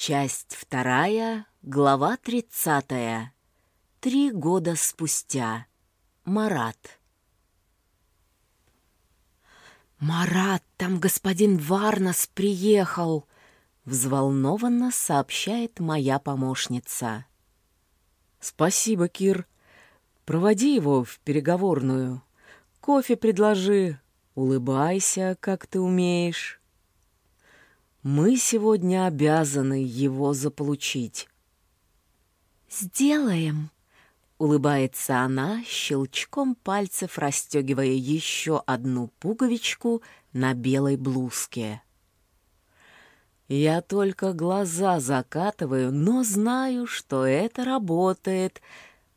Часть вторая, глава тридцатая. Три года спустя. Марат. «Марат, там господин Варнас приехал!» — взволнованно сообщает моя помощница. «Спасибо, Кир. Проводи его в переговорную. Кофе предложи. Улыбайся, как ты умеешь». Мы сегодня обязаны его заполучить. «Сделаем!» — улыбается она, щелчком пальцев расстегивая еще одну пуговичку на белой блузке. Я только глаза закатываю, но знаю, что это работает,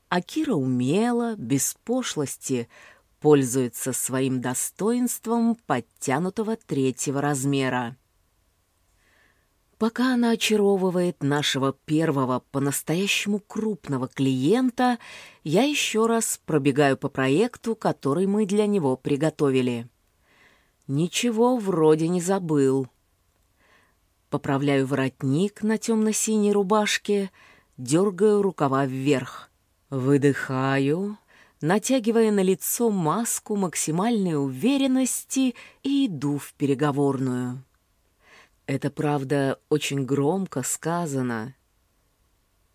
а Кира умело, без пошлости, пользуется своим достоинством подтянутого третьего размера. Пока она очаровывает нашего первого по-настоящему крупного клиента, я еще раз пробегаю по проекту, который мы для него приготовили. Ничего вроде не забыл. Поправляю воротник на темно-синей рубашке, дергаю рукава вверх. Выдыхаю, натягивая на лицо маску максимальной уверенности и иду в переговорную. Это, правда, очень громко сказано.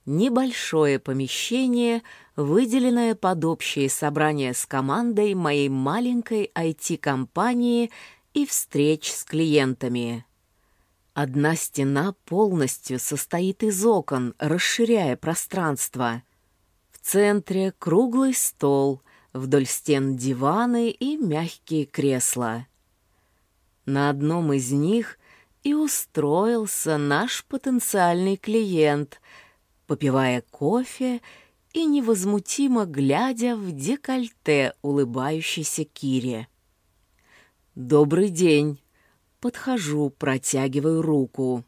Небольшое помещение, выделенное под общее собрание с командой моей маленькой IT-компании и встреч с клиентами. Одна стена полностью состоит из окон, расширяя пространство. В центре круглый стол, вдоль стен диваны и мягкие кресла. На одном из них и устроился наш потенциальный клиент, попивая кофе и невозмутимо глядя в декольте улыбающейся Кире. «Добрый день!» Подхожу, протягиваю руку.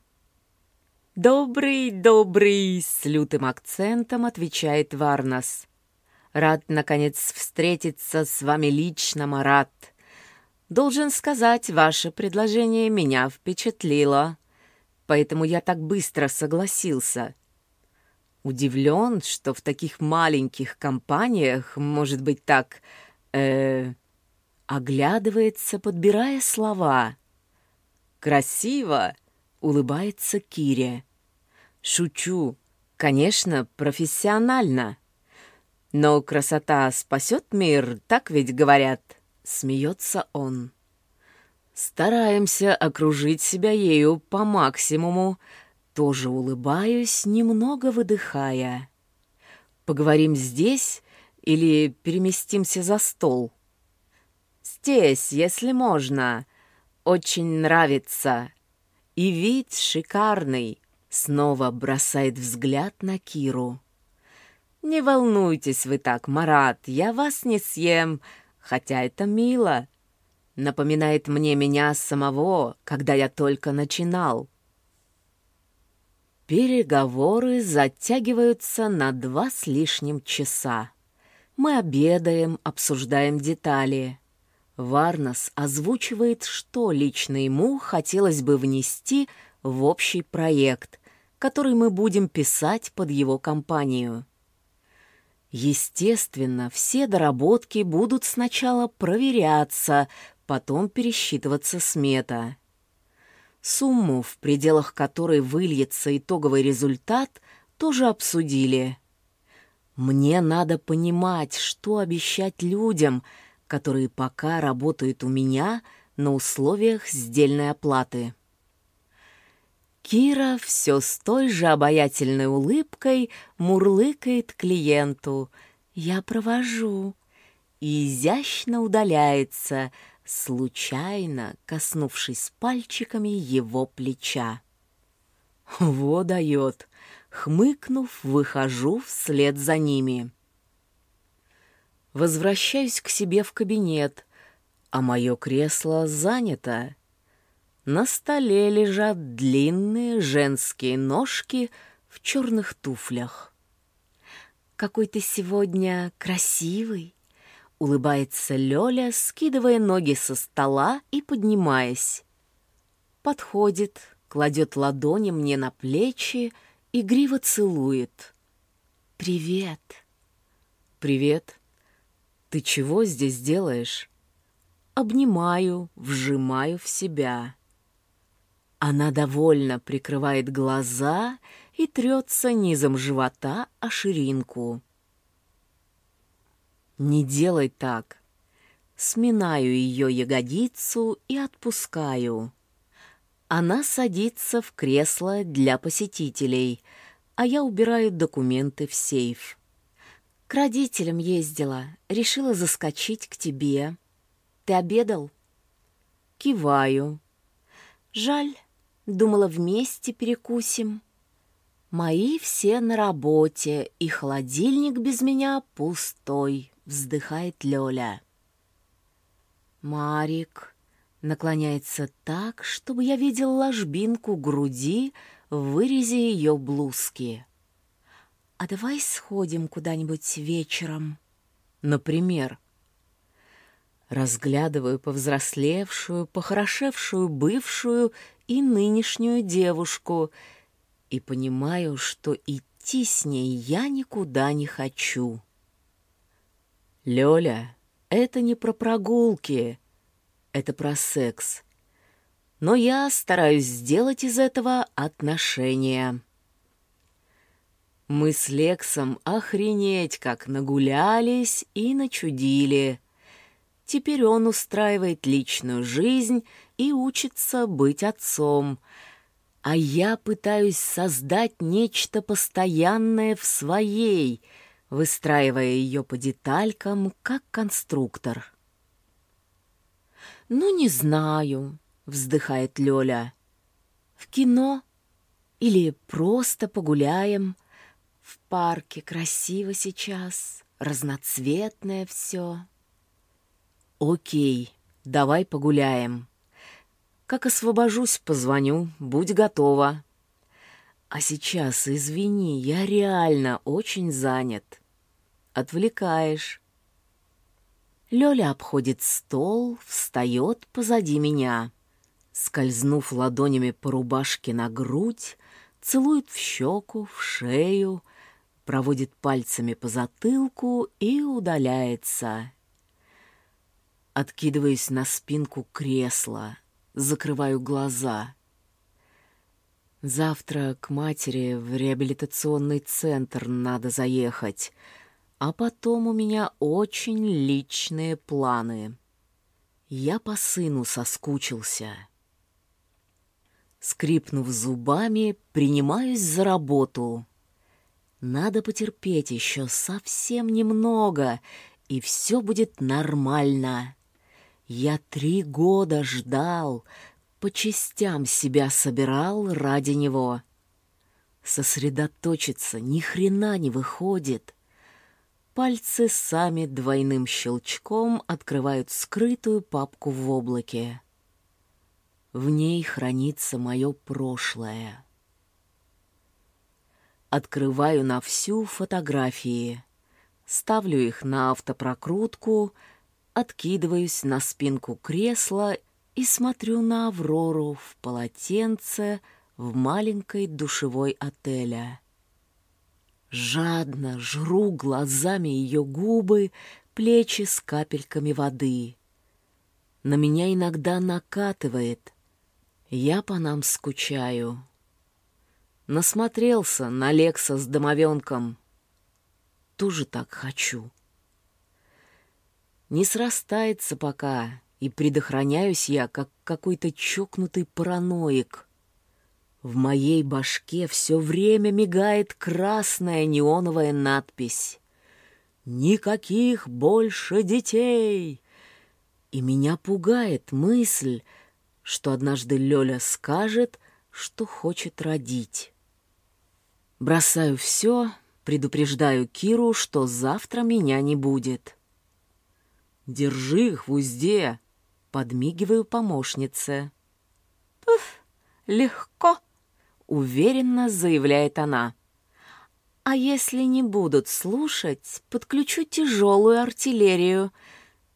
«Добрый, добрый!» — с лютым акцентом отвечает Варнас. «Рад, наконец, встретиться с вами лично, Марат. Должен сказать, ваше предложение меня впечатлило, поэтому я так быстро согласился. Удивлен, что в таких маленьких компаниях может быть так... Э, оглядывается, подбирая слова. «Красиво!» — улыбается Кире. «Шучу. Конечно, профессионально. Но красота спасет мир, так ведь говорят?» Смеется он. Стараемся окружить себя ею по максимуму. Тоже улыбаюсь, немного выдыхая. Поговорим здесь или переместимся за стол? Здесь, если можно. Очень нравится. И вид шикарный. Снова бросает взгляд на Киру. «Не волнуйтесь вы так, Марат, я вас не съем хотя это мило. Напоминает мне меня самого, когда я только начинал. Переговоры затягиваются на два с лишним часа. Мы обедаем, обсуждаем детали. Варнас озвучивает, что лично ему хотелось бы внести в общий проект, который мы будем писать под его компанию. Естественно, все доработки будут сначала проверяться, потом пересчитываться смета. Сумму, в пределах которой выльется итоговый результат, тоже обсудили. Мне надо понимать, что обещать людям, которые пока работают у меня на условиях сдельной оплаты. Кира все с той же обаятельной улыбкой мурлыкает клиенту «Я провожу» и изящно удаляется, случайно коснувшись пальчиками его плеча. «Во дает!» Хмыкнув, выхожу вслед за ними. Возвращаюсь к себе в кабинет, а мое кресло занято. На столе лежат длинные женские ножки в черных туфлях. «Какой ты сегодня красивый!» — улыбается Лёля, скидывая ноги со стола и поднимаясь. Подходит, кладет ладони мне на плечи, игриво целует. «Привет!» «Привет! Ты чего здесь делаешь?» Обнимаю, вжимаю в себя. Она довольно прикрывает глаза и трется низом живота о ширинку. «Не делай так!» Сминаю ее ягодицу и отпускаю. Она садится в кресло для посетителей, а я убираю документы в сейф. К родителям ездила, решила заскочить к тебе. Ты обедал? Киваю. Жаль, думала, вместе перекусим. Мои все на работе, и холодильник без меня пустой, вздыхает Лёля. Марик, наклоняется так, чтобы я видел ложбинку груди в вырезе ее блузки. «А давай сходим куда-нибудь вечером?» «Например?» Разглядываю повзрослевшую, похорошевшую бывшую и нынешнюю девушку и понимаю, что идти с ней я никуда не хочу. «Лёля, это не про прогулки», это про секс. Но я стараюсь сделать из этого отношения. Мы с Лексом охренеть как нагулялись и начудили. Теперь он устраивает личную жизнь и учится быть отцом, а я пытаюсь создать нечто постоянное в своей, выстраивая ее по деталькам, как конструктор. «Ну, не знаю», — вздыхает Лёля. «В кино? Или просто погуляем? В парке красиво сейчас, разноцветное все». «Окей, давай погуляем. Как освобожусь, позвоню, будь готова». «А сейчас, извини, я реально очень занят. Отвлекаешь». Лёля обходит стол, встает позади меня. Скользнув ладонями по рубашке на грудь, целует в щеку, в шею, проводит пальцами по затылку и удаляется. Откидываюсь на спинку кресла, закрываю глаза. Завтра к матери в реабилитационный центр надо заехать — а потом у меня очень личные планы. Я по сыну соскучился. Скрипнув зубами, принимаюсь за работу. Надо потерпеть еще совсем немного, и все будет нормально. Я три года ждал, по частям себя собирал ради него. Сосредоточиться ни хрена не выходит — Пальцы сами двойным щелчком открывают скрытую папку в облаке. В ней хранится мое прошлое. Открываю на всю фотографии, ставлю их на автопрокрутку, откидываюсь на спинку кресла и смотрю на Аврору в полотенце в маленькой душевой отеля. Жадно жру глазами ее губы, плечи с капельками воды. На меня иногда накатывает. Я по нам скучаю. Насмотрелся на Лекса с домовенком. Тоже так хочу. Не срастается пока, и предохраняюсь я, как какой-то чокнутый параноик — в моей башке все время мигает красная неоновая надпись «Никаких больше детей!» И меня пугает мысль, что однажды Лёля скажет, что хочет родить. Бросаю все, предупреждаю Киру, что завтра меня не будет. «Держи их в узде!» — подмигиваю помощнице. «Пуф, легко!» уверенно заявляет она. «А если не будут слушать, подключу тяжелую артиллерию.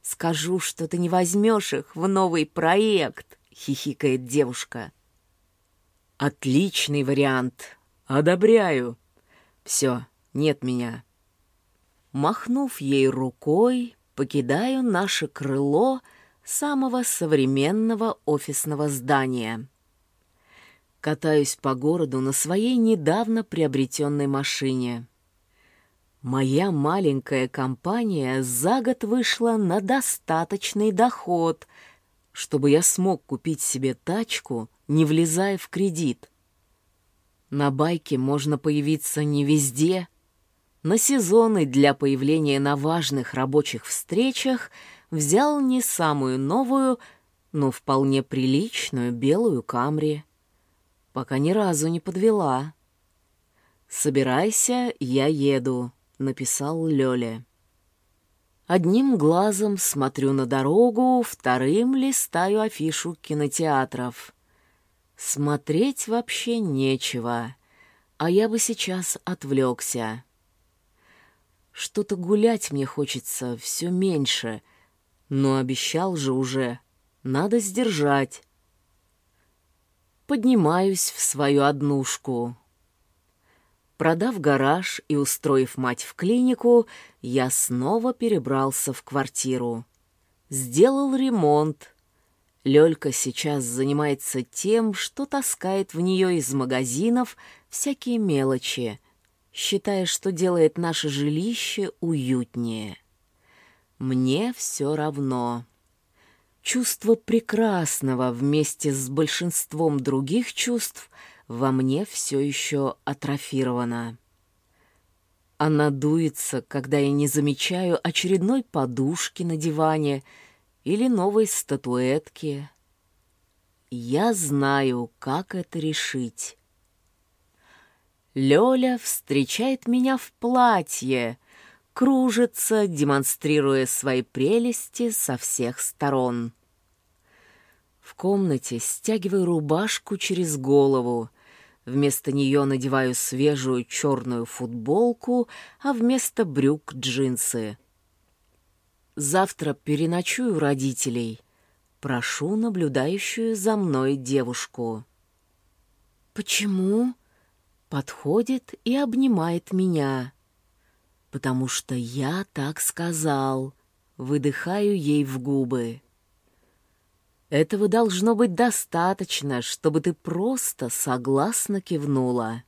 Скажу, что ты не возьмешь их в новый проект», — хихикает девушка. Отличный вариант. Одобряю. Все, нет меня. Махнув ей рукой, покидаю наше крыло самого современного офисного здания. Катаюсь по городу на своей недавно приобретенной машине. Моя маленькая компания за год вышла на достаточный доход, чтобы я смог купить себе тачку, не влезая в кредит. На байке можно появиться не везде. На сезоны для появления на важных рабочих встречах взял не самую новую, но вполне приличную белую камри. Пока ни разу не подвела. «Собирайся, я еду», — написал Лёля. Одним глазом смотрю на дорогу, вторым листаю афишу кинотеатров. Смотреть вообще нечего, а я бы сейчас отвлекся. Что-то гулять мне хочется все меньше, но обещал же уже, надо сдержать. Поднимаюсь в свою однушку. Продав гараж и устроив мать в клинику, я снова перебрался в квартиру. Сделал ремонт. Лёлька сейчас занимается тем, что таскает в нее из магазинов всякие мелочи, считая, что делает наше жилище уютнее. Мне все равно. Чувство прекрасного вместе с большинством других чувств — во мне все еще атрофирована. Она дуется, когда я не замечаю очередной подушки на диване или новой статуэтки. Я знаю, как это решить. Лёля встречает меня в платье, кружится, демонстрируя свои прелести со всех сторон. В комнате стягиваю рубашку через голову, Вместо нее надеваю свежую черную футболку, а вместо брюк джинсы. Завтра переночую родителей. Прошу наблюдающую за мной девушку. «Почему?» Подходит и обнимает меня. «Потому что я так сказал». Выдыхаю ей в губы. Этого должно быть достаточно, чтобы ты просто согласно кивнула.